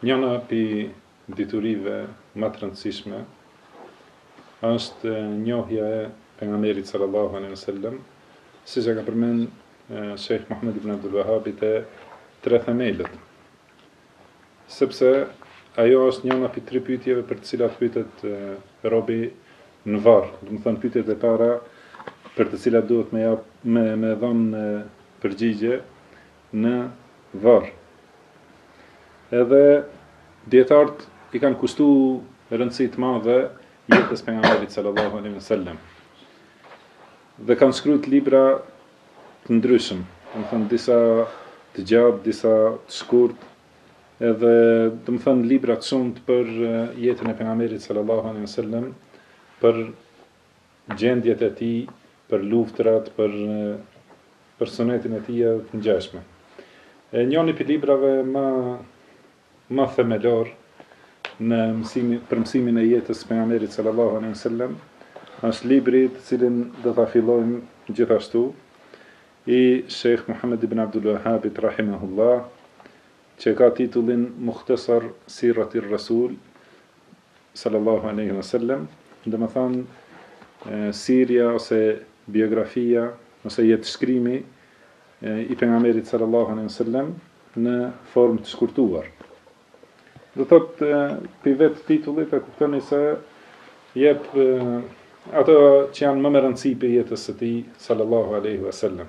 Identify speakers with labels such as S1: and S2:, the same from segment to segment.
S1: Njëna prej diturive ma të rëndësishme është njohja e Pejgamberit sallallahu alejhi ve sellem, siç e ka përmend Shekh Muhamed ibn Abdul Wahhabi te Tre Themelet. Sepse ajo është njëna prej tre pyetjeve për të cilat pyetet robi në varr, domethonë pyetjet e para për të cilat duhet me jap me me dhënë përgjigje në varr. Edhe dietarët i kanë kushtuar rëndësi të madhe jetës pejgamberit sallallahu alaihi wasallam. Dhe kanë shkruar libra të ndryshëm, domethonë disa të gjatë, disa të shkurt, edhe domethonë libra të shumtë për jetën e pejgamberit sallallahu alaihi wasallam, për gjendjet e tij, për luftërat, për për sunetin e tij e të ngjashme. E njëri prej librave ma ma themelor në mësimin për mësimin e jetës së pejgamberit sallallahu alaihi wasallam është libri të cilin do ta fillojmë gjithashtu i Sheikh Muhammed ibn Abdul Wahhabit rahimahullah që e ka titullin Mukhtasar Siratir Rasul Sallallahu alejhi ue sellem, domethënë sirja ose biografia ose jetëshkrimi i Pejgamberit sallallahu alejhi ue sellem në formë të shkurtuar. Do thotë pi vetë titullit e kuptoni se jep ato që janë më me rëndësi pi jetës së tij sallallahu alejhi ue sellem.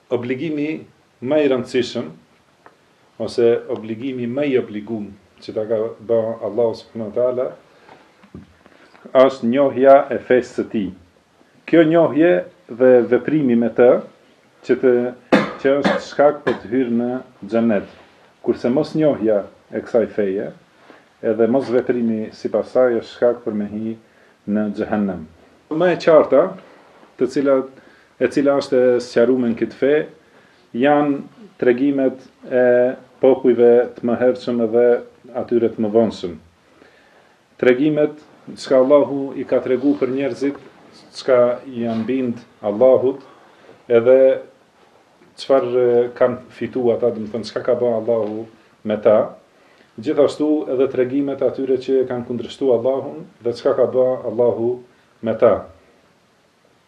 S1: Obligimi më i rëndësishëm ose obligimi më i obligumë që ta ka bë Allahu subhanahu wa taala është njohja e fesë së tij. Kjo njohje dhe veprimi me të që të që është shkak për të hyrë në Xhennet. Kurse mosnjohja e kësaj feje edhe mosveprimi sipas saj është shkak për me hi në Xhehenem. Më e qarta të cilat e cila është e sqarume në këtë fe, janë tregimet e popujve të mëhershëm edhe atyre të mëvonshëm. Tregimet çka Allahu i ka tregu për njerëzit, çka i janë bind Allahut, edhe çfar kanë fitu ata, domethonë, çka ka ba Allahu me ta, gjithashtu edhe tregimet atyre që kanë kundrështu Allahun dhe çka ka ba Allahu me ta.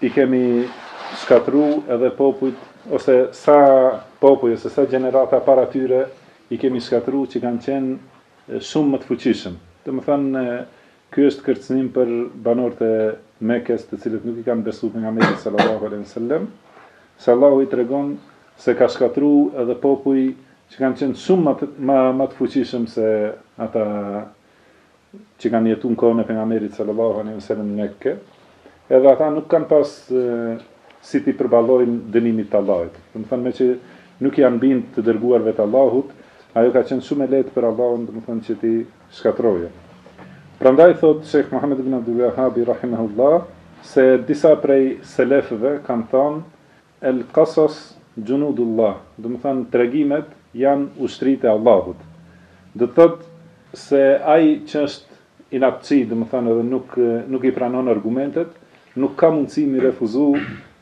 S1: I kemi shkatërru edhe popujt ose sa popuj ose sa gjenerata para tyre i kemi shkatërru që kanë qenë shumë më të fuqishëm. Domethënë ky është kërcënim për banorët e Mekes të cilët nuk i kanë besu pejgamberit sallallahu alejhi ve sellem, se Allahu i tregon se ka shkatërru edhe popuj që kanë qenë shumë më të më të fuqishëm se ata që kanë jetu në kohën e Pejgamberit sallallahu alejhi ve sellem në Mekë, edhe ata nuk kanë pas si t'i përballojnë dënimit të Allahut. Domethënë meqë nuk janë bind të dërguarve të Allahut, ajo ka qenë shumë e lehtë për Allahun, domethënë që t'i shkatërrojë. Prandaj thotë Sheikh Muhammed ibn Abdul Wahhab rahimahullah se disa prej selefëve kanë thënë El Qasas Junudullah, domethënë tregimet janë ushtritë e Allahut. Do të thotë se ai që është inatçi, domethënë edhe nuk nuk i pranon argumentet, nuk ka mundësi m'i refuzu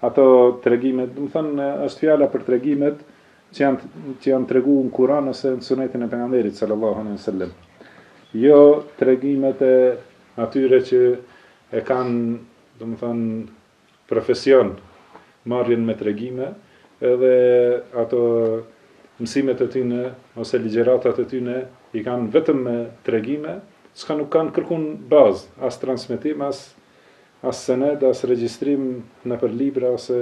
S1: ato tregimet. Domethënë është fjala për tregimet që janë që janë treguar në Kur'an ose në Sunetin e pejgamberit sallallahu alaihi wasallam. Jo tregimet e atyre që e kanë, domethënë, profesion, marrjen me tregime edhe ato mësimet e tyne ose ligjeratat e tyne i kanë vetëm me tregime, s'ka nuk kanë kërkun bazë, as transmetim, as as sened, as regjistrim nëpër libra ose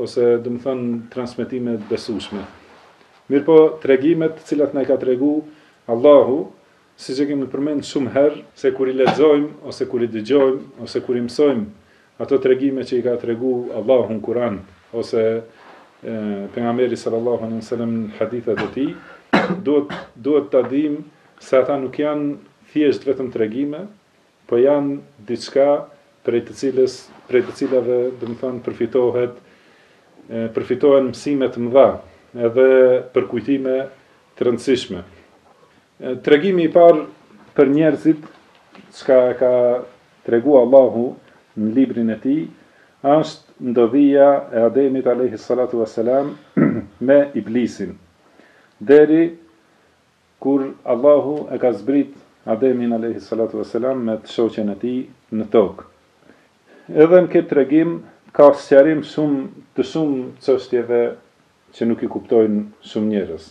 S1: ose domethënë transmetime të besueshme. Mirëpo tregimet të cilat na i ka tregu Allahu Siç e kemi përmend shumë herë, se kur i lexojmë ose kur i dëgjojmë ose kur i mësojmë ato tregime që i ka tregu Allahu në Kur'an ose pejgamberi sallallahu alaihi wasallam në hadithet e tij, duhet duhet ta dimë se ata nuk janë thjesht vetëm tregime, po janë diçka prej të cilës prej të cilave, domethënë, përfitohet përfitohen mësime të mëdha, edhe përkujtime të rëndësishme. Tregimi i parë për njerëzit, çka e ka tregu Allahu në librin e tij, është ndodhia e Ademit alejhi salatu wa selam me Iblisin, deri kur Allahu e ka zbrit Ademin alejhi salatu wa selam me të shoqen e tij në tokë. Edhe në këtë tregim ka sqarim shumë të shumë çështjeve që nuk i kuptojnë shumë njerëz.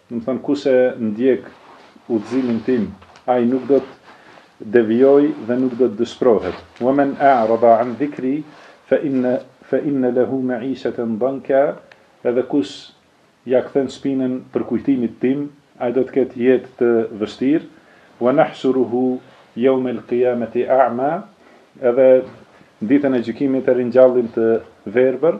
S1: Domethonë kush e ndjek udhëzimin tim, ai nuk do të devijojë dhe nuk do të dëshpërohet. Wa men a'rada an dhikri fa inna fa inna lehu ma'ishatan danka, edhe kush ia kthen shpinën përkujtimit tim, ai do të ketë jetë të vështirë. Wa nahshuruhu yawma al-qiyamati a'ma, edhe ditën e gjykimit e ringjallim të verbër.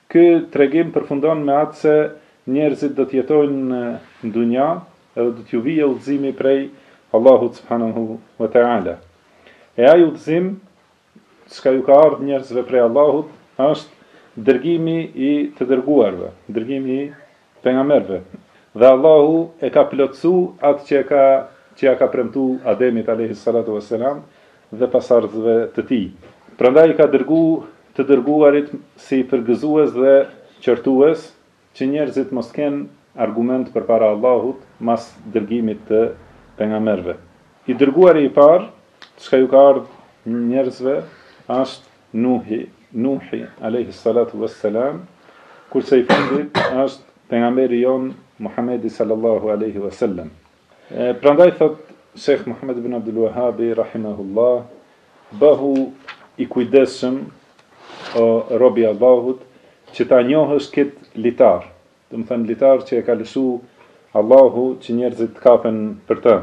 S1: Ky tregim përfundon me atë se njerëzit do të jetojnë në Dunja edhe do t'ju vijë udhëzimi prej Allahut subhanahu wa taala. E ai udhëzim, çka ju ka ardh njerëzve prej Allahut, është dërgimi i të dërguarve, dërgimi i Pejgamberëve, dhe Allahu e ka plotësu atë që e ka që ia ka premtu Ademit alejhi salatu ue selam dhe pasardhësve të tij. Prandaj i ka dërgu të dërguarit si përgëzues dhe qortues që njerëzit mos kenë argument përpara Allahut mas dërgimit të pejgamberëve. I dërguari i parë çka ju ka ardhë njerëzve asht. Nuhi, Nuhi, alejhi salatu ves selam, kurse i fundit ashtë pejgamberi jon Muhamedi sallallahu alejhi ve sellem. Prandaj thot Sheikh Muhammed ibn Abdul Wahhab rahimahullah, bëhu i kujdesshëm o rob i Allahut që ta njohësh këtë litar, Domethënë litar që e ka lëshu Allahu që njerëzit të kapen për të,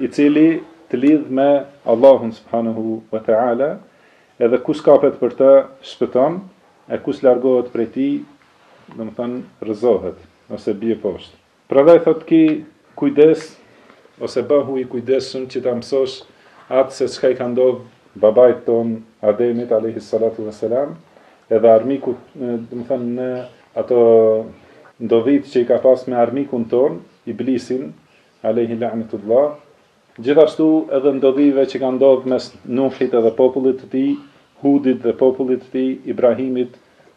S1: i cili të lidh me Allahun subhanahu wa taala, edhe kush kapet për të shpëton, e kush largohet prej tij, domethënë rrëzohet ose bie poshtë. Prandaj thotë ki kujdes ose bëhu i kujdesshëm që ta mësosh atë se çka i ka ndodh babait ton Ademit alayhi salatu wasalam, edhe armikut, domethënë në Ato ndodhitë që i ka pasë me armikun tonë, Iblisin, alejhi la'netullah, gjithashtu edhe ndodhive që ka ndodhë mes Nuhit edhe popullit të tij, Hudit dhe popullit të tij, Ibrahimit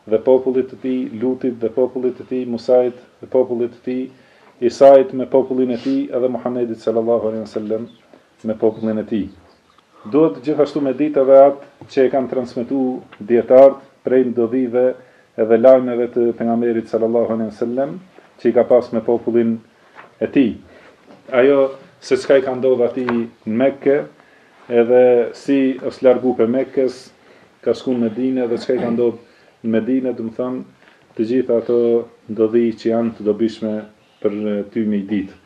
S1: dhe popullit të tij, Lutit dhe popullit të tij, Musait dhe popullit të tij, Isait me popullin e tij edhe Muhammedit, sallallahu alejhi ve sellem, me popullin e tij. Duhet gjithashtu me ditë edhe atë që e kanë transmetu dijetartë prej ndodhive edhe lajmeve të Pejgamberit sallallahu alejhi ve sellem që i ka pas me popullin e tij. Ajo se çka i ka ndodhë atij në Mekke edhe si është largu pe Mekkes ka shku në Medine dhe çka i ka ndodhë në Medine, domethonë të gjitha ato ndodhi që janë të dobishme për ty me i ditë.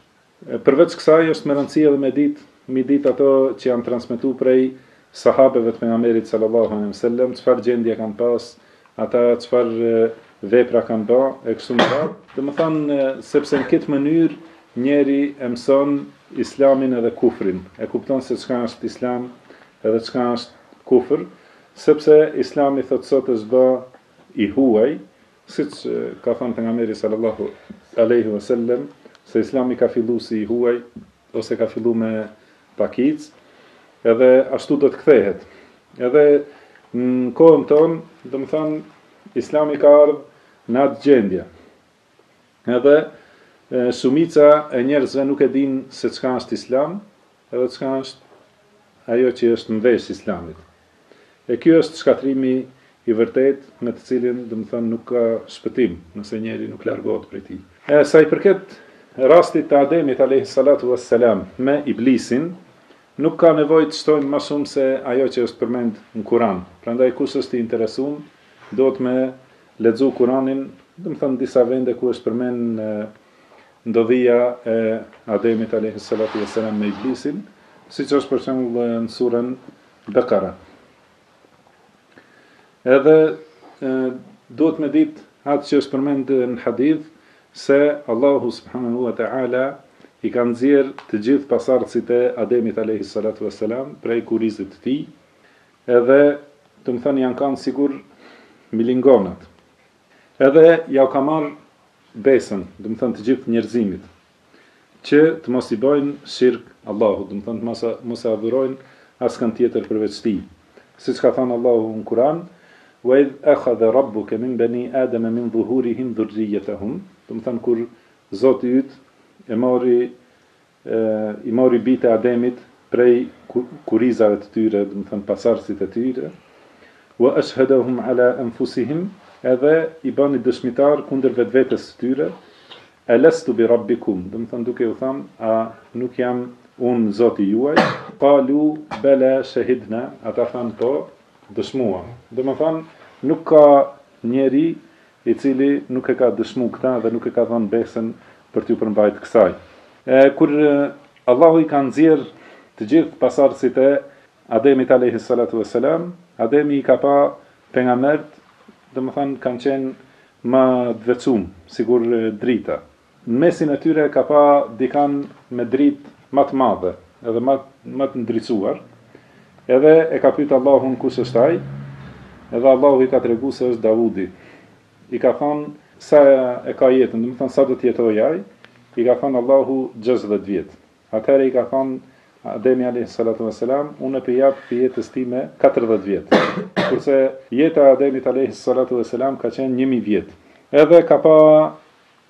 S1: Përveç kësaj është me rëndësi edhe me ditë, me i ditë ato që janë transmetu prej Sahabeve të Pejgamberit sallallahu alejhi ve sellem çfarë gjendje kanë pas ata çfarë vepra kanë ba e kështu me radhë domethënë sepse në këtë mënyrë njeriu e mëson Islamin edhe kufrin e kupton se çka është Islam edhe çka është kufër sepse Islami thotë sot është ba i huaj Siç ka thënë Pejgamberi sallallahu alejhi ve sellem se Islami ka fillu si i huaj ose ka fillu me pakicë edhe ashtu do të kthehet. Edhe në kohën tonë, domethënë Islami ka ardh në atë gjendje. Edhe shumica e njerëzve nuk e dinë se çka është Islam, Edhe çka është ajo që është mveshë islamit. E ky është shkatërrimi i vërtetë me të cilin, domethënë, nuk ka shpëtim, nëse njeriu nuk largohet prej tij. E sa i përket rastit të Ademit alejhi salatu ue selam me Iblisin, nuk ka nevojë të shtojmë më shumë se ajo që është përmend në Kur'an. Prandaj kush është i interesuar, duhet me lexu Kur'anin, domethënë disa vende ku është përmend Ndodhia e Ademit alejhi selatu ve selam me Iblisin, siç është për shembull në surën Bekara. Edhe duhet me ditë atë që është përmend në hadith se Allahu subhanahu wa taala i ka nxjerr të gjithë pasardhësit e Ademit alayhi salatu vesselam prej kurrizit të tij, edhe domethënë janë kanë sikur milingonat. Edhe jau ka marrë besën, domethënë të gjithë njerëzimit, që të mos i bëjnë shirk Allahut, domethënë të mos mos e adhurojnë askënd tjetër përveç Tij. Siç ka thënë Allahu në Kur'an, "Wa idh akhadha rabbuka min bani Adama min dhuhurihim dhurriyyatahum", domethënë kur Zoti yt e mori I mori bijtë e Ademit prej kurrizave të tyre, domethënë pasardhësit e tyre, wa ashhadahum ala anfusihim, edhe i bani dëshmitar kundër vetvetes së tyre, alastu bi rabbikum, domethënë duke u thënë, a nuk jam unë Zoti juaj? Qalu bala shahidna, ata thanë po, dëshmuam. Domethënë nuk ka njeri i cili nuk e ka dëshmu këta dhe nuk e ka dhënë besën për t'iu përmbajt kësaj. E kur Allahu i ka nxjerr të gjithë pasardhësit e Ademit alejhi salatu ue selam, Ademi i ka pa pejgambert, domethënë kanë qenë më të veçum, sikur drita, Në mesin e tyre ka pa dikanë me dritë ma të madhe edhe ma, ma të ndricuar, edhe e ka pytë Allahun kush është ai, edhe Allahu i ka tregu se është Davudi. I ka thanë, sa e ka jetën, domethanë, sa do të jetojë ai, i ka thanë Allahu gjashtëdhjetë vjet. Atëherë i ka thanë, Ademi alayhi salatu vesselam, unë po i jap prej jetës time 40 vjet. Kurse jeta e Ademit alayhi salatu vesselam ka qenë 1000 vjet. Edhe ka pa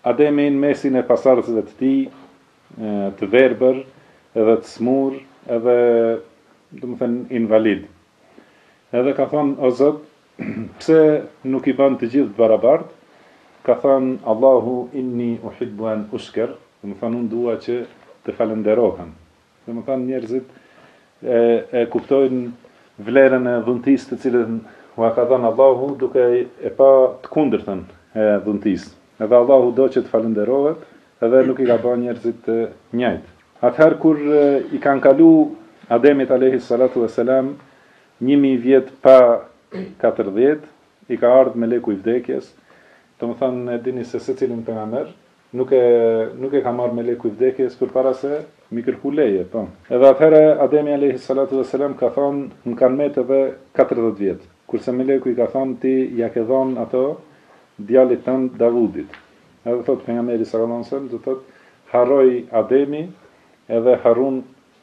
S1: Ademi në mesin e pasardhësve të tij, të verbër edhe të smurë edhe, domethënë, invalidë. Edhe ka thënë, O Zot, pse nuk i ban të gjithë të barabartë? Ka thënë, Allahu inni uhibbu an ushker, domethënë, unë dua që të falënderohem. Domethënë njerëzit e e kuptojnë vlerën e dhuntisë të cilën ua ka dhënë Allahu duke e pa të kundërtën e dhuntisë. Edhe Allahu do që të falënderohet edhe nuk i ka ba njerëzit të njëjtë. Atëherë kur i kanë kalu Ademit alejhi salatu ve selam një mijë vjet pa katërdhjetë i ka ardhë meleku i vdekjes, domethënë e dini se secilin pejgamber Nuk e nuk e ka marrë meleku i vdekjes përpara se mi kërku leje, po. Edhe atëherë Ademi alejhi salatu ve selam ka thonë, më kanë met edhe katërdhjetë vjet, kurse meleku i ka thonë ti ja ke dhanë ato djalit tënd Davudit. Edhe thotë pejgamberi sallallahu alejhi ve selam, domethonë harroi Ademi edhe harrun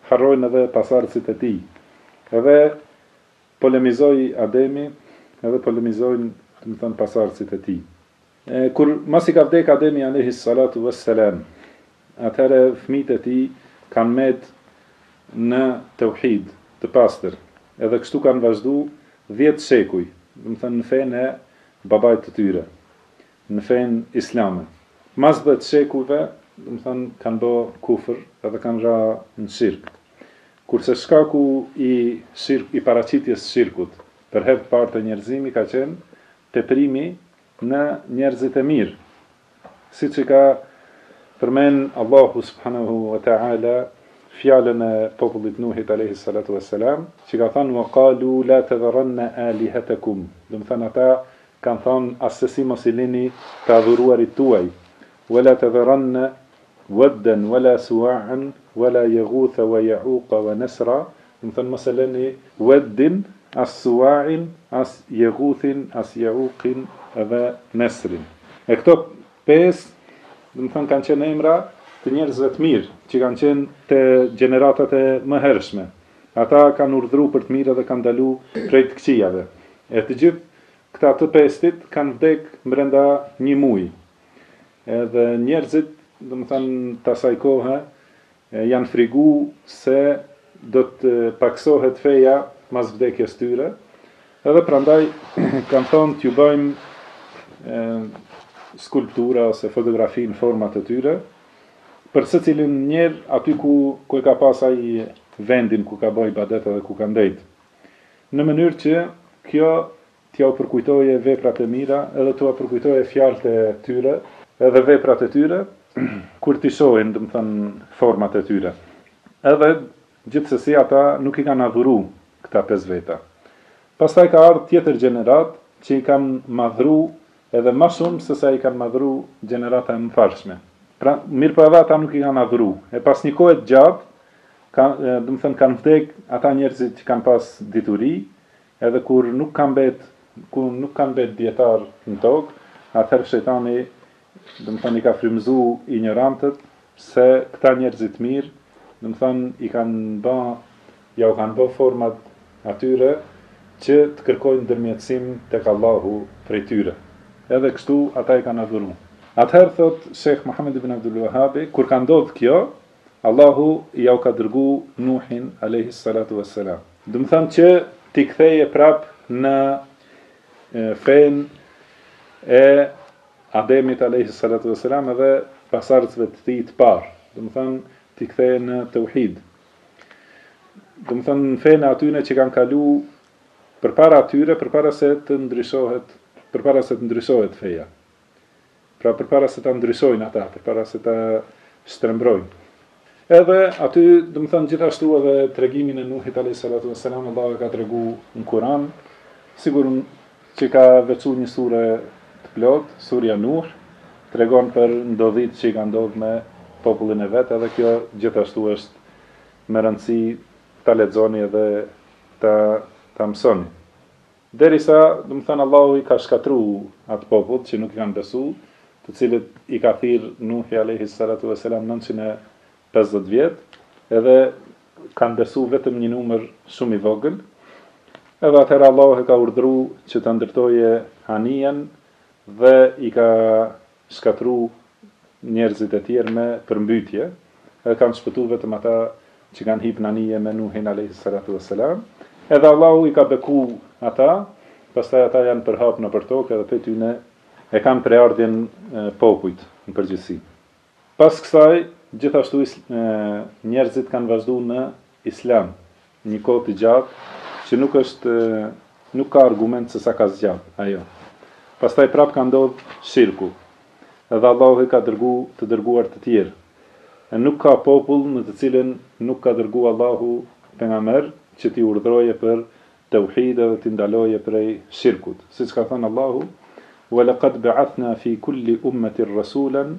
S1: harrojnë edhe pasardhësit e tij. Edhe polemizoi Ademi edhe polemizojnë, domethonë pasardhësit e tij. Kur masi ka vdek Ademi alejhi salatu ves selam, atëherë fëmijët e tij kanë met në teuhid, të pastër, edhe kështu kanë vazhdu dhjetë shekuj, domethënë në fenë e babait të tyre, në fenë islame. Mas dhjetë shekujve, domethënë kanë bë kufër edhe kanë ra në shirk. Kurse shkaku i shirk i paraqitjes së shirkut për herë të parë te njerëzimi ka qenë Teprimi në njerëzit e mirë, siç e ka përmend Allahu subhanehu ue teala fjalën e popullit Nuhit alejhi salatu ue selam, që ka thënë ue kalu la tedherunne alihetekum, domethënë ata kanë thënë assesi mos i lini të adhuruarit tuaj, ue la tedherunne Waddan wala suwa'an wala yaghutha wa ya'uqa wa nasra, domethonë mos e lëni Waddin, as Suwa'in, as Jaghuthin, as Ja'uqin dhe Nesrin. E këto pesë, domethonë kanë qenë emra të njerëzve të mirë, që kanë qenë te gjeneratat e mëhershme. Ata kanë urdhru për të mirë dhe kanë ndalu prej të këqijave. E të gjithë këta të pestit kanë vdek mbrenda një muaji, Edhe njerëzit, domethënë, të asaj kohe janë frigu se do të paksohet feja mas vdekjes tyre, edhe prandaj kanë thonë t'ju bëjmë skulptura ose fotografi në format e tyre, për secilin njeri aty ku, ku e ka pas ai vendin ku ka bo ibadet edhe ku ka ndejtë. Në mënyrë që kjo T'jau përkujtoje veprat e mira edhe t'ua përkujtoje fjalët e tyre. Edhe veprat e tyre, kur t'i shohin, domethonë, format e tyre. Edhe, gjithsesi, ata nuk i kanë adhuru këta pesë veta. Pastaj ka ardh tjetër gjeneratë që i kanë madhru edhe më shumë se sa i kanë madhru gjenerata e mëparshme. Pra, mirëpo edhe ata nuk i kanë adhuru. E pas një kohe të gjatë, ka, domethonë, kanë vdek ata njerëzit që kanë pas dituri, Edhe kur nuk ka mbet kur nuk ka mbet dijetar në tokë, atëherë shejtani, domethënë i ka frymëzu injorantët se këta njerëzit t'mirë, domethënë i kanë ba jau kanë ba format atyre që të kërkojnë ndërmjetësim tek Allahu prej tyre. Edhe kështu ata i kanë adhuru. Atëherë thotë Shejh Muhamed ibn Abdul Wahabi, kur ka ndodhë kjo, Allahu jau ka dërgu Nuhin alejhi salatu ves selam. Domethonë që t'i ktheje prap në fenë e Ademit alejhi salatu ves selam dhe pasardhësve të tij të parë. Domethonë t'i ktheje në tauhid. Domethonë në fenë e atyre që kanë kalu përpara atyre, përpara se të ndryshohet, përpara se të ndryshohet feja. Pra përpara se ta ndryshojnë ata, përpara se ta shtrembrojnë. Edhe aty, domethënë gjithashtu edhe tregimin e Nuhit alayhi salatu wassalam Allahu e ka tregu në Kur'an, sikur që ka veçu një sure të plotë, surja Nuh, tregon për ndodhitë që i ka ndodh me popullin e vet, edhe kjo gjithashtu është me rëndësi ta lexoni edhe ta ta mësoni. Derisa, domethënë Allahu i ka shkatërru atë popull që nuk i kanë besu, të cilët i ka thirr Nuhi alejhi salatu ve selam nëntëqind e pesëdhjetë vjet, edhe kanë besu vetëm një numër shumë i vogël, edhe atëherë Allahu e ka urdhëru që ta ndërtoje anijen dhe i ka shkatërru njerëzit e tjerë me përmbytje, edhe kanë shpëtu vetëm ata që kanë hipë n'anije me Nuhin alejhi salatu ue selam, edhe Allahu i ka beku ata, pastaj ata janë përhapë nëpër tokë edhe prej tyne e kanë prejardhjen popujt n'përgjithësi. Pas kësaj, gjithashtu njerëzit kanë vazhdu në Islam, Një kohë të gjatë që nuk është nuk ka argument se sa ka zgjat ajo. Pastaj prap ka ndodh shirku. Edhe Allahu i ka dërgu të dërguar të tjerë. E nuk ka popull në të cilën nuk ka dërgu Allahu pejgamber që t'i urdhroje për teuhid edhe t'i ndaloje prej shirkut. Siç ka thënë Allahu, Wa laqad ba'athna fi kulli ummatin rasulan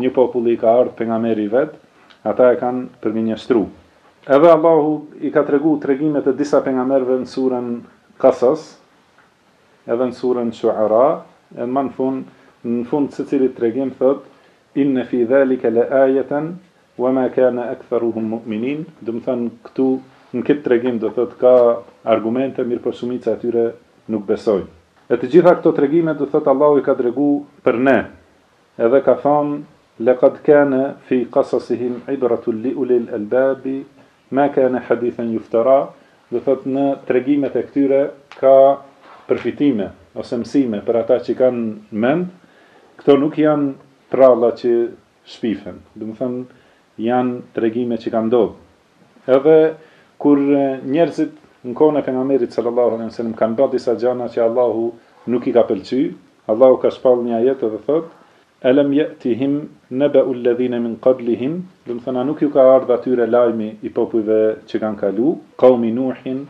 S1: Një populli i ka ardh pejgamberi i vet, ata e kanë përgënjeshtru. Edhe Allahu i ka tregu tregimet e disa pejgamberëve në suren Kasas, edhe në suren Shu'ara, e më në fund, në fund të secilit tregim thotë, Inne fi zalike le ajaten, wa ma kane aktharuhum mu'minin, domethënë këtu, në këtë tregim, do thotë, ka argumente, mirëpo shumica e tyre nuk besojnë. E të gjitha këto tregime, do thotë, Allahu i ka tregu për ne. Edhe ka thanë, Lekad kane fi kasasihim ibratun li ulil elbabi, ma kane hadithen juftera, do thotë në tregimet e këtyre ka përfitime ose mësime për ata që kanë mend, këto nuk janë pralla që shpifen, domethënë janë tregime që kanë ndodh. Edhe kur njerëzit në kohën e Pejgamberit sallallahu alejhi ve sellem kanë ba disa gjana që Allahu nuk i ka pëlqy, Allahu ka shpall një ajet edhe thotë, Elem je'tihim nebe'ul ledhine min qablihim, domethënë a nuk ju ka ardhë atyre lajmi i popujve që kanë kalu, Qaumi Nuhin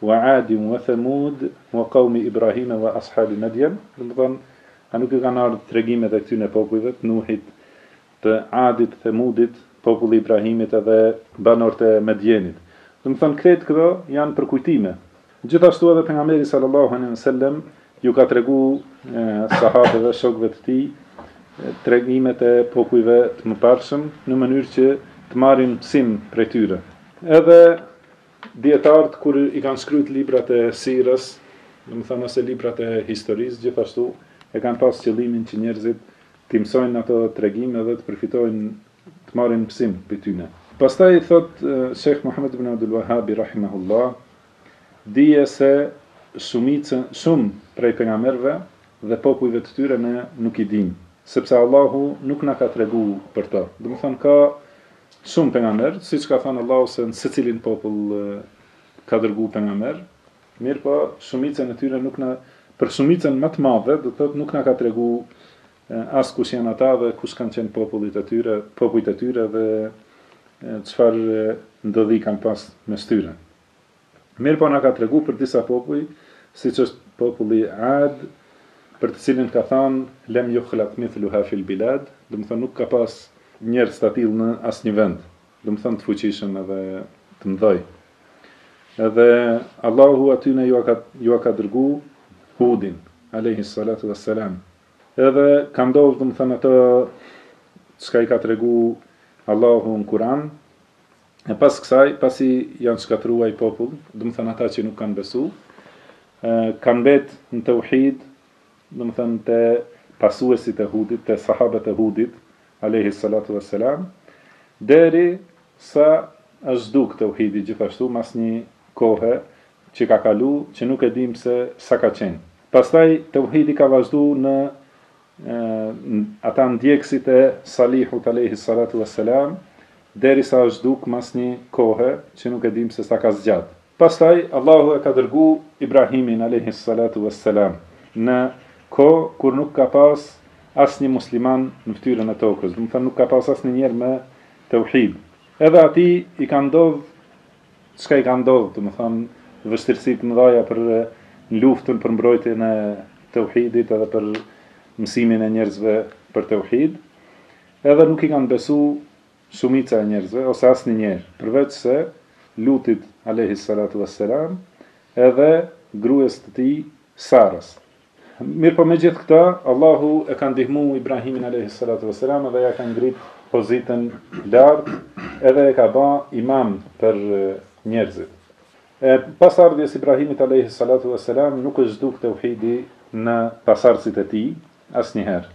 S1: wa Adin wa Thamud wa qaumi Ibrahime wa ashabi Medjen, domethënë a nuk ju kanë ardhë tregimet e këtyne popujve të Nuhit, të Adit, Themudit, populli i Ibrahimit edhe banorët e Medjenit. Domethënë krejt këto janë përkujtime. Gjithashtu edhe pejgamberi sallallahu alejhi ve sellem ju ka tregu sahabeve, shokëve të tij, tregimet e popujve të mëparshëm në mënyrë që të marrin mësim prej tyre. Edhe dijetarët kur i kanë shkruajt librat e sirës, domethënë ose librat e historisë, gjithashtu e kanë pas qëllimin që njerëzit T'i mësojnë ato tregime dhe të përfitojnë të marrin mësim prej tyne. Pastaj thot Shejh Muhamed ibn Abdul Wahhabi rahimehullah, Dije se shumicën shumë prej pejgamberëve dhe popujve të tyre ne nuk i dimë, sepse Allahu nuk na ka tregu për to. Domethonë ka shumë pejgamberë, siç ka thënë Allahu se në secilin popull ka dërgu pejgamber, Mirëpo, shumicën e tyre nuk na, për shumicën më të madhe, do thotë, nuk na ka tregu as kush janë ata dhe kush kanë qenë popullit e tyre, popujt e tyre dhe çfarë ndodhi kanë pas mes tyre. Mirëpo na ka tregu për disa popuj, siç është populli i Ad, për të cilin ka thënë lem yukhlaq mithluha fil bilad, domethënë nuk ka pas njerëz të tillë në asnjë vend. domethënë të fuqishëm edhe të mëdhaj. Edhe Allahu atyne ju ka ju ka dërgu Hudin alayhi salatu wassalam. Edhe ka ndodh domethënë ato çka i ka tregu Allahu në Kur'an. E pas kësaj, pasi janë shkatrru ai popull, domethënë ata që nuk kanë besu, kanë mbet në tauhid, domethënë te pasuesit e Hudit, te sahabët e Hudit, alejhi salatu ue selam, deri sa është zhdukë teuhidi gjithashtu mas një kohe që ka kalu që nuk e dimë se sa ka qenë. Pastaj teuhidi ka vazhdu në ata ndjekësit e Salihut alejhi salatu ue selam, deri sa është zhdukë mas një kohe që nuk e dimë se sa ka zgjatë. Pastaj Allahu e ka dërgu Ibrahimin alejhi salatu ue selam në kohë kur nuk ka pas asnjë musliman në fytyrën e tokës, domethënë nuk ka pas asnjë njeri me teuhid. Edhe atij i ka ndodh çka i ka ndodh, domethënë vështirësi të mëdhaja për në luftën për mbrojtjen e teuhidit edhe për mësimin e njerëzve për teuhid, edhe nuk i kanë besu Shumica e njerëzve, ose asnjë njeri, përveçse Lutit, alejhi salatu ves selam, edhe grues të tij, Sarës. Mirëpo megjithë këtë, Allahu e ka ndihmu Ibrahimin, alejhi salatu ves selam, edhe ja ka ngrit pozitën lart, edhe e ka ba imam për njerëzit. E pas ardhjes Ibrahimit, alejhi salatu ves selam, nuk është zhduk teuhidi në pasardhësit e tij, asnjëherë.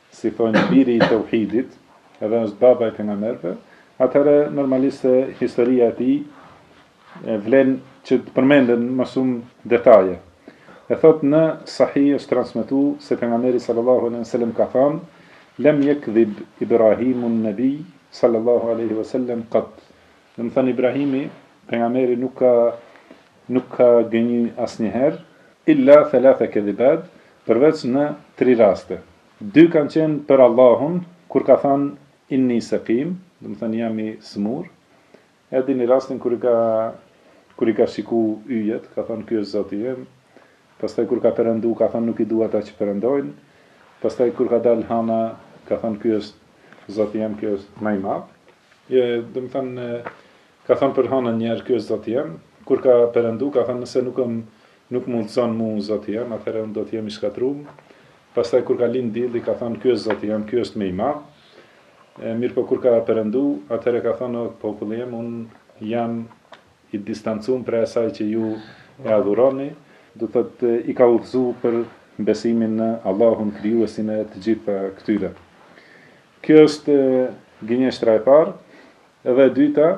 S1: si thonë biri i teuhidit, edhe është baba e pejgamberëve, atëherë normalisht se historia e tij vlen që të përmendet me shumë detaje. E thot në Sahih është transmetu se pejgamberi sallallahu alaihi wasallam ka thënë Lem yakdhib Ibrahimun Nabi sallallahu alaihi wasallam qat. Domethënë Ibrahimi pejgamberi nuk ka Nuk ka gënjy asnjëherë, illa thalatha kadhibat, përveç në tri raste. Dy kanë qenë për Allahun, kur ka thënë inni saqim, domethënë jam i sëmurë. E dini rastin kur i ka kur i ka shiku yjet, ka thënë ky është Zoti im. Pastaj kur ka perëndu ka thënë nuk i dua ata që perëndojnë. Pastaj kur ka dalë hana ka thënë ky është Zoti im, ky është më i madh. E, domethënë Ka thënë për hanën njëherë ky është zoti jem, kur ka perendu ka thënë nëse nuk ëm nuk më udhëzon mu zoti jem atëherë unë do të jem i shkatrum, pastaj kur ka lind dielli ka thënë ky është zoti jem ky është ma i madh, mirëpo kur ka perendu atëherë ka thënë o populli jem unë jam i distancum prej asaj që ju e adhuroni, do të thotë i ka udhëzu për besimin në Allahun krijuesin e të gjitha këtyre. Kjo është gënjeshtra e parë, Edhe e dyta,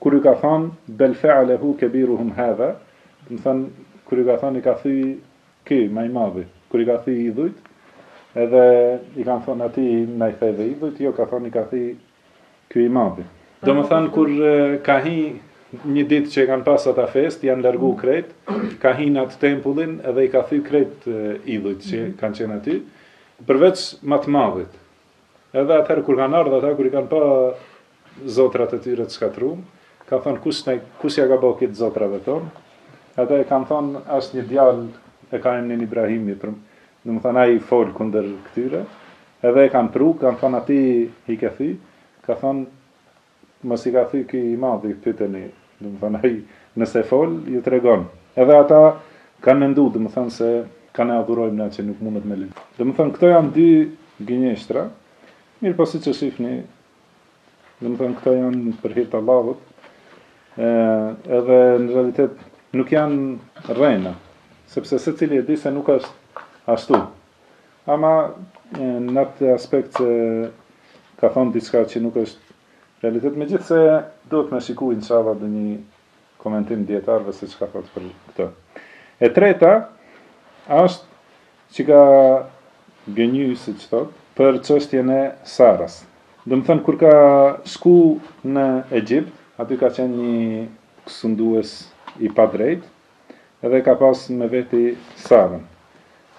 S1: kur ju ka thonë, Bel fe'alehu kebiruhum hadha, domethonë, kur ju ka thanë, i ka thy ky, më i madhi, kur i ka thy idhujt, edhe i kanë thonë a ti na i theve idhujt, jo, ka thonë, i ka thy ky i madhi. Domethënë, kur ka hi një ditë që e kanë pas ata fest, janë largu krejt, ka hi në atë tempullin edhe i ka thy krejt idhujt që kanë qenë aty, përveç ma t'madhit, Edhe atëherë kur kanë ardhë ata kur i kanë pa zotrat e tyre të shkatrrum, kanë thënë kush ne kush ja ka bo këtë zotrave tonë? Ata e kanë thënë është një djalë e ka emnin Ibrahimi, për, domethonë ai fol kundër këtyre. Edhe e kanë pru, kanë thënë a ti i ke thy, ka thënë Mos i ka thy ky i madhi pyteni domethënë ai nëse fol ju tregon edhe ata kanë mendu domethënë se kënë e adhurojmë ne që nuk mundet me lëvizë domethënë këto janë dy gënjeshtra mirëpo siç e shihni domethënë këto janë për hir të Allahut edhe në realitet nuk janë rrena sepse secili e di se nuk është ashtu Ama në atë aspekt se ka thonë diçka që nuk është realitet, megjithëse duhet me shiku inshallah ndonjë komentim dijetarëve se çka thotë për këto. E treta është që ka gënjy, siç thotë, për çështjen e Saras. Domethënë, kur ka shku në Egjipt, aty ka qenë një sundues i padrejtë, Edhe ka pas me veti Sarën.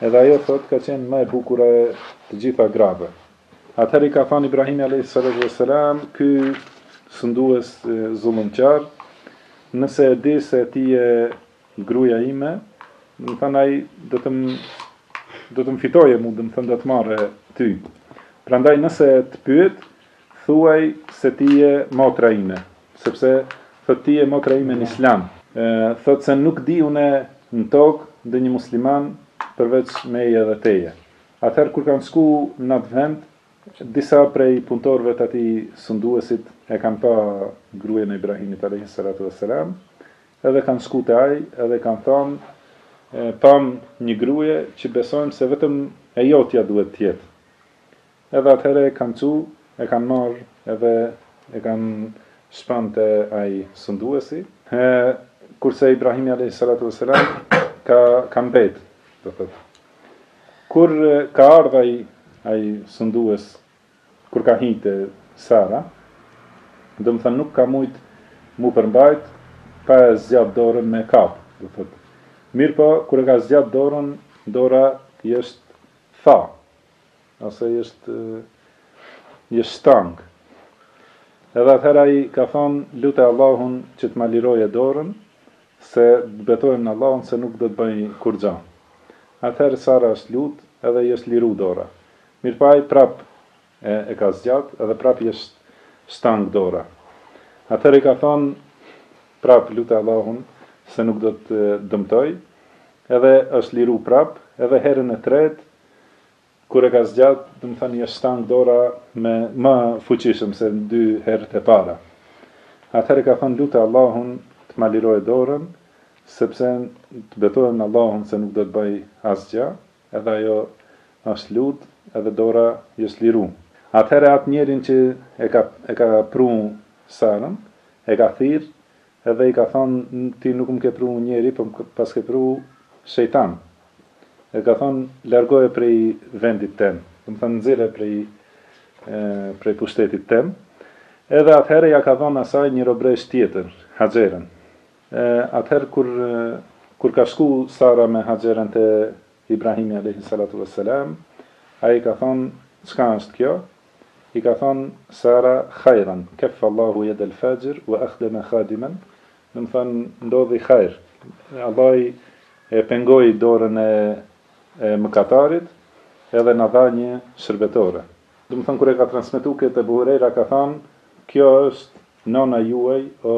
S1: Edhe ajo thotë ka qenë më e bukura e të gjitha grave. Atëherë i ka thënë Ibrahimi alejhi selam, ky sundues zullumqar, nëse e di se ti je gruaja ime, domethënë ai do të më do të më fitojë mu, domethënë do t'të marrë ty. Prandaj nëse të pyet, thuaj se ti je motra ime. Sepse thotë ti je motra ime në islam. Thotë se nuk di unë në tokë ndonjë musliman përveç meje dhe teje. Atëherë kur kanë shku n'atë vend, disa prej punëtorëve t'atij sunduesit e kanë pa grujen e Ibrahimit alejhi salatu ue selam, edhe kanë shku te ai edhe i kanë thanë pamë një gruje që besojmë se vetëm e jotja duhet t'jetë. Edhe atëherë e kanë çu e kanë marrë edhe e kanë shpan te ai sunduesi, kurse Ibrahimi alejhi salatu ve selam ka ka mbetë, do thotë. Kur ka ardhë ai ai sundues, kur ka hi te Sara, domethënë nuk ka mujtë m'u përmbajt pa e zgjatë dorën me e kapë, do thotë. Mirëpo kur e ka zgjatë dorën, dora i është tha, ose i është shtangë. Edhe atëherë ai ka thonë, lute Allahun që të ma liroje dorën, se të betohem në Allahun se nuk do të bëj kurgja. Atëherë Sara është lutë edhe i është liru dora. Mirëpo ai prap e, e ka zgjat edhe prap i është shtang dora. Atëherë i ka thonë, prap lute Allahun se nuk do të dëmtoj, edhe është liru prap, edhe herën e tretë Kur e ka zgjat, domethënë i është shtangë dora me më fuqishëm se dy herët e para. Atëherë ka thonë lute Allahun të ma lirojë dorën, sepse të betohem në Allahun se nuk do të bëj asgja, edhe ajo është lut edhe dora i është liru. Atëherë atë njerin që e ka e ka pru Sarën, e ka thirr Edhe i ka thon ti nuk më ke pru njeri po më paske pru shejtan e ka thon largoje prej vendit tem domethon nxirre prej prej pushtetit tem edhe atëherë ja ka dhon asaj një robreshë tjetër Haxherën atëherë kur kur ka shku Sara me Haxherën te Ibrahimi alejhi salatu ves selam ai i ka thon çka është kjo I ka thanë Sara Khajran, keffa Allahu yed el fajir wa akhdama khadiman, domethonë ndodhi hajr, Allahu e pengoi dorën e e mëkatarit edhe na dha një shërbëtore. Domethonë kur e ka transmetu këtë Ebu Hurejra ka thanë, Kjo është nana juaj o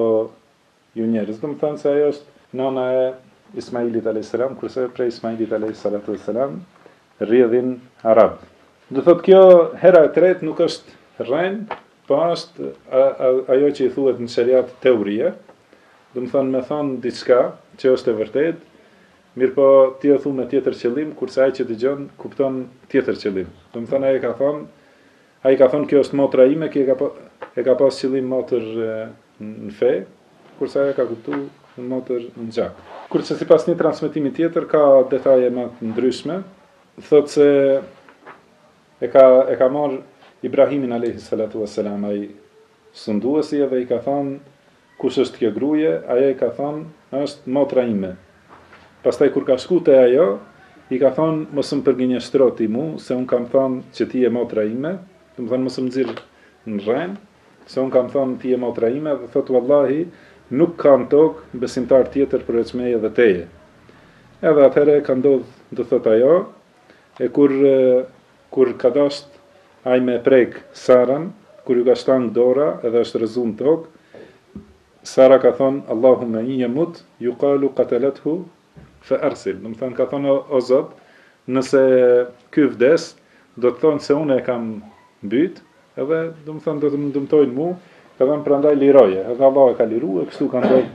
S1: Ju njerëz domethonë se ajo është nëna e Ismailit alejhi selam, kurse prej Ismailit alejhi salatu ve selam rrjedhin arabët. Do thotë kjo hera e tretë nuk është rren, po është ajo që i thuhet në shariat teurije, domethonë me thon diçka që është e vërtet, mirëpo ti e thu me tjetër qëllim, kurse ai që dëgjon kupton tjetër qëllim. Domethonë ai ka thon Ai ka thonë kjo është motra ime që e ka pas qëllim motër në fe, kurse ai e ka kuptu motër në gjak. Kurse sipas një transmetimi tjetër ka detaje ma të ndryshme, thotë se e ka e ka marr Ibrahimin alayhi salatu wassalam ai sunduesi edhe i ka than Kush është kjo gruje, ai i ka thënë, është motra ime. Pastaj kur ka shku te ajo, i ka thënë, mos më përgënjeshtro ti mu, se unë kam thënë që ti je motra ime, domethënë mos më nxirr në rren, se unë kam thënë ti je motra ime dhe thotë wallahi nuk ka në tokë besimtar tjetër përveç meje dhe teje. Edhe atëherë ka ndodhë, do thotë ajo, e kur Kur ka dasht ai me prek Sarën, kur ju ka shtang dora edhe është rrëzu në tokë, Sara ka thonë, Allahumme in yamut yuqalu qatalathu fa arsil, do të thonë ka thonë o Zot, nëse ky vdes, do të thonë se unë e kam mbyt, edhe do të thonë do të më dëmtojnë mua, ka thonë prandaj liroje, edhe Allah e ka liruar, kështu ka ndodhur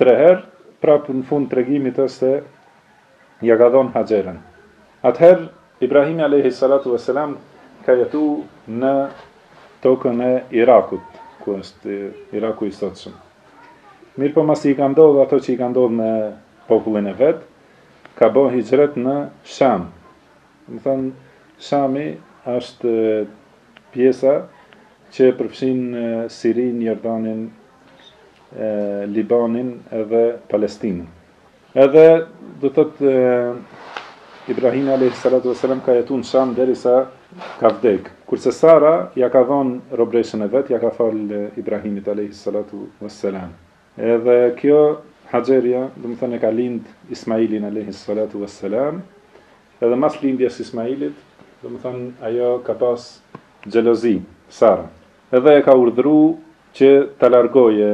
S1: tre herë, prapë në fund të tregimit është se Ja ka dhënë Haxherën. Atëherë Ibrahimi alejhi salatu ve selam ka jetu në tokën e Irakut, ku është Iraku i sotshëm. Mirëpo masi i ka ndodhur ato që i ka ndodhur me popullin e vet, ka bo hixhret në Sham. Do të thonë Shami është pjesa që e përfshin Sirinë, Jordanin, Libanin edhe Palestinën. Edhe do të thotë Ibrahim alayhi salatu wasalam ka jetu në Sham derisa ka vdek. Kurse Sara ja ka dhënë robreshën e vet, ja ka fal Ibrahimit alayhi salatu wasalam. Edhe kjo Haxherja, do të thonë e ka lind Ismailin alayhi salatu wasalam. Edhe mas lindjes së Ismailit, do të thonë ajo ka pas xhelozi Sara. Edhe e ka urdhru që ta largojë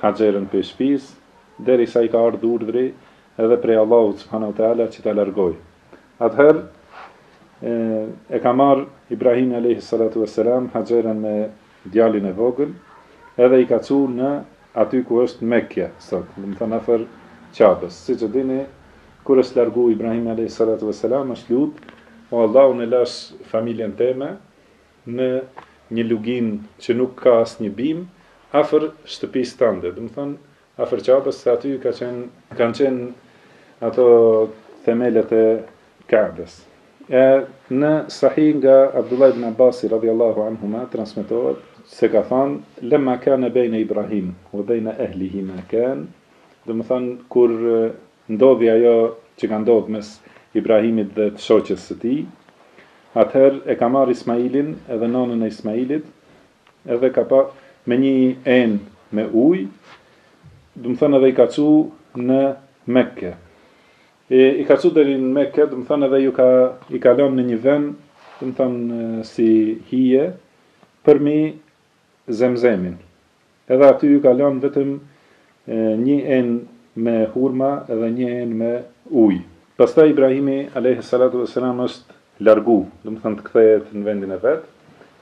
S1: Haxherën prej shpisë, derisa i ka ardh urdhri edhe prej Allahut subhanahu teala që ta largojë. Atëherë e ka marrë Ibrahimi alejhi salatu ves selam Haxherën me djalin e vogël, edhe i ka çu në aty ku është Mekja sot, do të thonë afër Qabes. Siç e dini, kur është largu Ibrahimi alejhi salatu ves selam është lut, o Allah unë lashë familjen teme në një luginë që nuk ka asnjë bimë, afër shtëpisë tande, do të thonë afër Qabes, se aty ka qenë, kanë qenë ato themelet e Kabes. E në Sahih nga Abdullah ibn Abbasi radhiyallahu anhuma transmetohet se ka thënë lemma kana baina Ibrahim wa baina ahlihi ma kan, do të thonë kur ndodhi ajo që ka ndodhë mes Ibrahimit dhe të shoqes së tij, atëherë e ka marrë Ismailin edhe nënën e Ismailit, edhe ka pa me një enë me ujë, do të thonë edhe i ka çu në Mekë. E, I ka çu deri në Mekë, do të thonë edhe ju ka i ka lënë në një vend, do të thonë si hije përmi Zemzemin. Edhe aty ju ka lënë vetëm një enë me hurma dhe një enë me ujë. Pastaj Ibrahimi, alejhi salatu ve selam, është largu, do të thonë të kthehet në vendin e vet,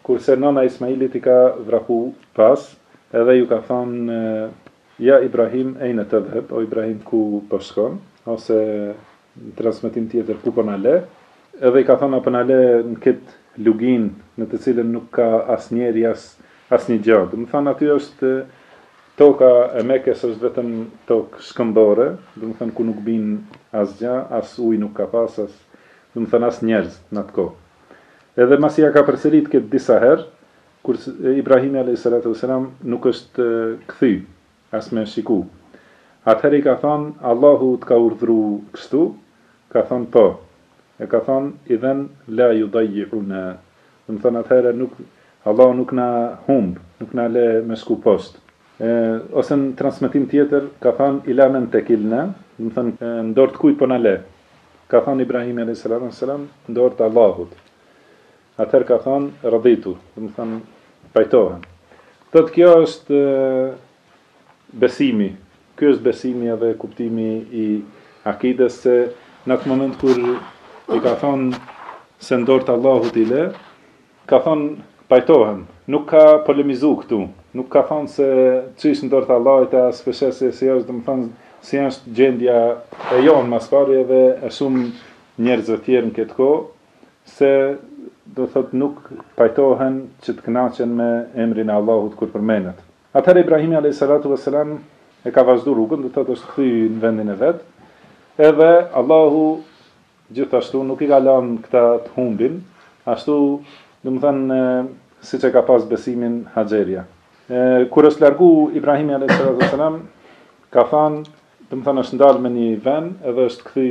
S1: kurse nëna e Ismailit i ka vrapu pas edhe i ka thënë, Ja Ibrahim, ejne tedhheb, o Ibrahim ku po shkon, ose Në transmetim tjetër ku po na le, edhe i ka thonë a po na le në këtë luginë në të cilën nuk ka as njeri as asnjë gjë. Domethonë aty është toka e Mekes është vetëm tokë shkëmbore, domethonë ku nuk bin asgjë, as ujë nuk ka pas, as domethonë as njerëz në atë kohë. Edhe masi ja ka përsërit këtë disa herë, kur Ibrahimi alejhi salatu ves selam nuk është kthy as me shiku. Atëherë i ka thonë, Allahu t'ka urdhru kështu? Ka thonë, Po. E ka thonë, Idhen la yudayyi'una, domethonë atëherë nuk, Allahu nuk na humb, nuk na le me shku poshtë. E, ose në transmetim tjetër, ka thonë, Ila men tekilna, domethonë, në dorë të kujt po na le? Ka thonë Ibrahimi alejhi selatu vesselam, Në dorë të Allahut. Atëherë ka thënë raditu, domethënë pajtohem. Do të kjo është besimi. Ky është besimi edhe kuptimi i akides se në atë moment kur i ka thënë se n'dorë t' Allahut i le, ka thënë pajtohem. Nuk ka polemizu këtu. Nuk ka thënë se qysh n'dorë t' Allahut e as peshe se si është, domethënë si është gjendja e jonë ma s'pari edhe e shumë njerëzve tjerë në këtë kohë, Se, do thotë, nuk pajtohen që të kënaqen me emrin e Allahut kur përmendet. Atëherë Ibrahimi alejhi salatu ves selam e ka vazhdu rrugën, do thotë është kthy në vendin e vet. Edhe Allahu gjithashtu nuk i ka lënë këta të humbin, ashtu, domethënë, siç e ka pas besimin Haxherja. Kur është largu Ibrahimi alejhi salatu ves selam ka thënë, domethënë është ndalë me një vend edhe është kthy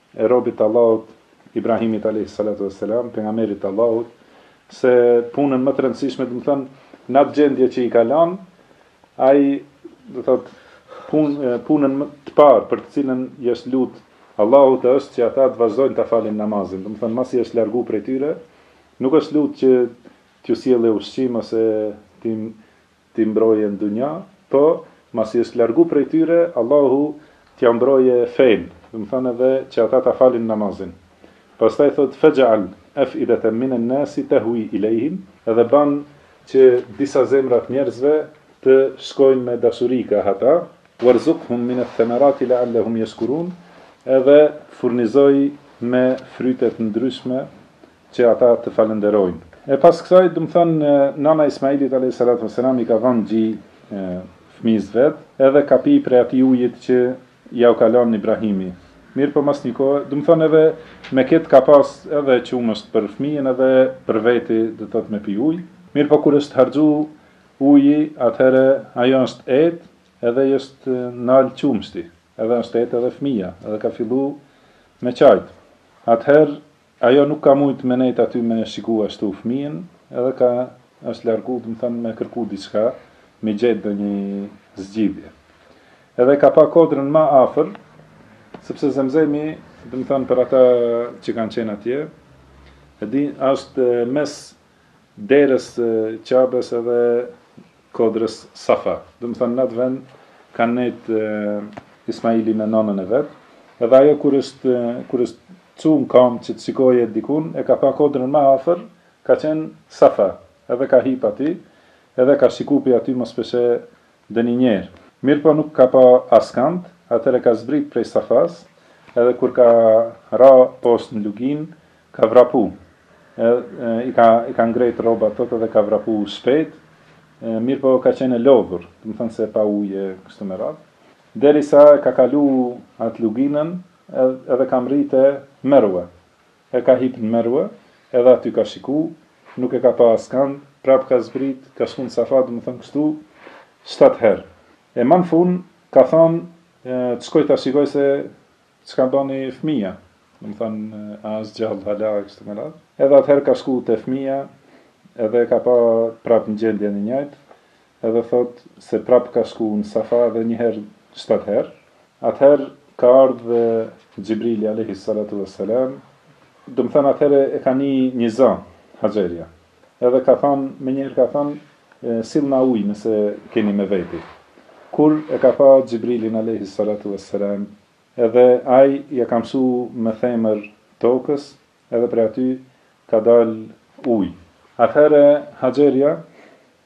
S1: e Robit të Allahut, Ibrahimit alejhi salatu ves selam, Pejgamberit të Allahut, se punën më të rëndësishme, domethonë, në atë gjendje që i ka lënë, ai do thotë pun, punën më të parë për të cilën i është lut Allahut është që ata të vazhdojnë ta falin namazin. Domethonë, masi është largu prej tyre, nuk është lut që t'ju sjellë ushqim ose t'i T'i mbrojë në dunja, po, masi është largu prej tyre, Allahu t'ja mbrojë fenë, domethonë edhe që ata ta falin namazin. Pastaj thotë, Faj'al af'idatan min an-nasi tahwi ilejhim, edhe ban që disa zemra të njerëzve të shkojnë me dashuri kah ata, warzuqhum min ath-thamarati la'allahum yashkurun, edhe furnizoji me fryte të ndryshme që ata të falënderojnë. E pas kësaj, domethënë, nëna e Ismailit alejhi salatu ves selam i ka dhënë gji fëmijës së vet, edhe ka pi prej atij ujit që jau ka lënë Ibrahimi. Mirëpo mas një kohe, domethënë edhe me këtë ka pas edhe qumësht për fëmijën edhe për veti, domethënë me pi ujë. Mirëpo kur është harxhu uji, atëherë ajo është etë edhe i është nalë qumështi, edhe është etë edhe fëmija, edhe ka fillu me qajtë. Atëherë, Ajo nuk ka mujt me nejt aty me e shiku ashtu fëmijën edhe ka, është largu domethënë me kërku diçka me gjet ndonjë zgjidhje edhe e ka pa kodrën ma afër sepse zemzemi domethënë për ata që kanë qenë atje e din është mes derës Qabes edhe kodrës Safa. Domethënë në atë vend kanë nejt Ismaili me nënën e vet, edhe ajo kur është kur është çu në kamë që të shikojë dikun, e ka pa kodrën më afër, ka qenë Safa, edhe ka hip aty, edhe e ka shiku prej aty mos pe sheh ndonjë njeri. Mirëpo nuk ka pa askand, atëherë ka zbrit prej Safas, edhe kur ka ra poshtë në luginë, Ka vrapu i ka i ka ngrejt rrobat do të thotë dhe ka vrapu shpejt mirëpo ka qenë e lodhur domethonë se pa ujë e kështu me radhë deri sa e ka kalu atë luginën edhe ka mrri te Merua e ka hip në Merua edhe aty ka shiku nuk e ka pa askand prap ka zbrit ka shku në Safa domethonë kështu shtatë herë e ma në fund ka thonë të shkoj ta shikoj se Çka bani fëmija? Domethënë a është gjallë hala e kështu me radhë. Edhe atëherë ka shku te fëmija edhe e ka pa prapë në gjendje të njëjtë edhe thotë se prapë ka shku në Safa edhe një herë shtatë herë. Atëherë ka ardhë Xhibrili alejhi salatu ves selam, domethënë atëherë e ka ni një zë Haxherja. Edhe ka thanë, menjëherë ka thanë, Sillna ujë nëse keni me veti. Kur e ka pa Xhibrilin alejhi salatu ue selam, edhe ai ia ka mshu me themër tokës, edhe prej aty ka dalë ujë. Atëherë Haxherja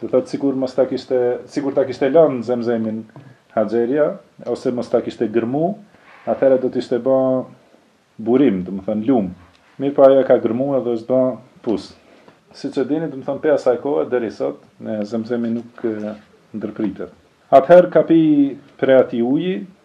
S1: Do thotë sikur mos ta kishte, sikur ta kishte lënë Zemzemin Haxheria ose mos ta kishte gërmu, atëherë do të ishte bë burim, domethonë lum. Mirëpo ajo e ka gërmu edhe është bë pus. Siç e dini, domethonë prej asaj kohe deri sot, Zemzemi nuk ndërpritet. Atëherë ka pi prej atij uji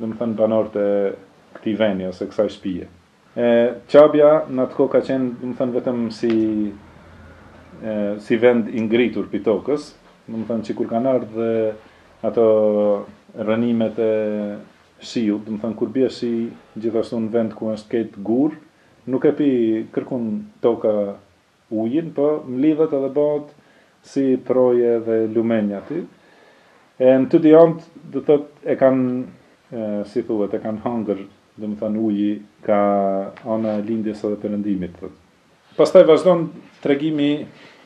S1: domethënë banorët e këtij veni ose kësaj shpije. E Qabja në atë kohë ka qenë, domethënë vetëm si e, si vend i ngritur pi tokës, domethënë që kur kanë ardhë edhe ato rënimet e shiut, domethënë kur bie shi gjithashtu në vend ku është ket gur, nuk e pi kërkun toka ujin po mlidhet edhe bëhet si proje dhe lumenj aty e në të dy anët domethënë e kan si thuhet e kan hangër domethënë uji ka ana e lindjes edhe perëndimit thot pastaj vazhdon tregimi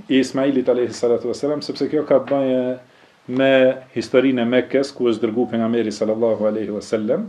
S1: i Ismailit alejhi salatu vesselam sepse kjo ka të bëje me historinë e Mekes ku është dërgu pejgamberi sallallahu alejhi vesellem